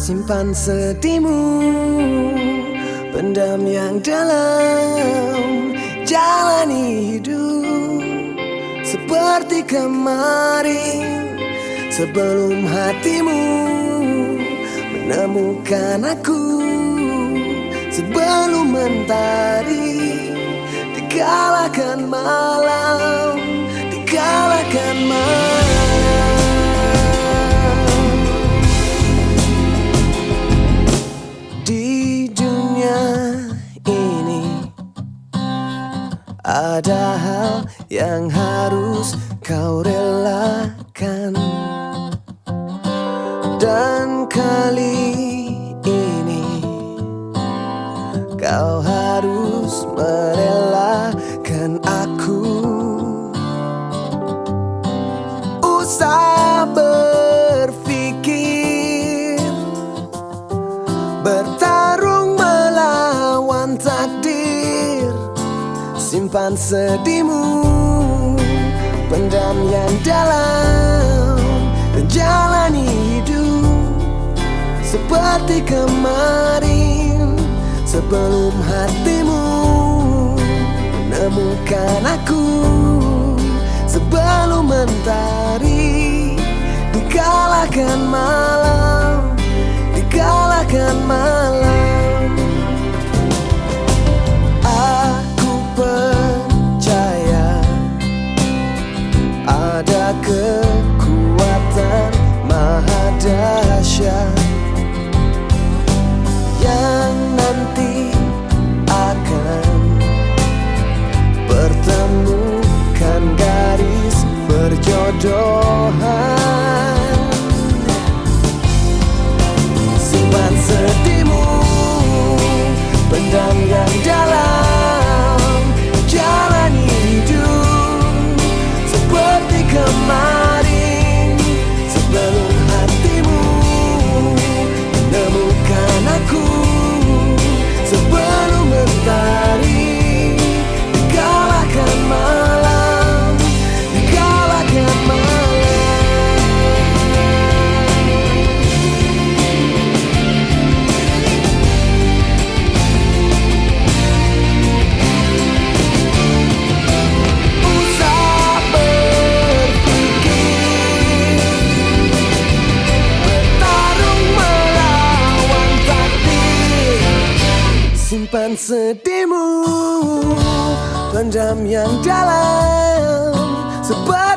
Simpan sedihmu Pendam yang dalam Jalani hidup Seperti kemarin. Sebelum hatimu Menemukan aku Sebelum mentari Dikalahkan malam Ada hal yang harus kau relakan. Dan kali ini Kau harus merelakan aku. Usah berpikir Bertarung Simpan sedihmu. Pendam yang dalam Dan jalani hidup Seperti kemarin Sebelum hatimu Menemukan aku. Sebelum mentari Dikalahkan malam Simpan sedihmu. Pendam yang dalam. Seperti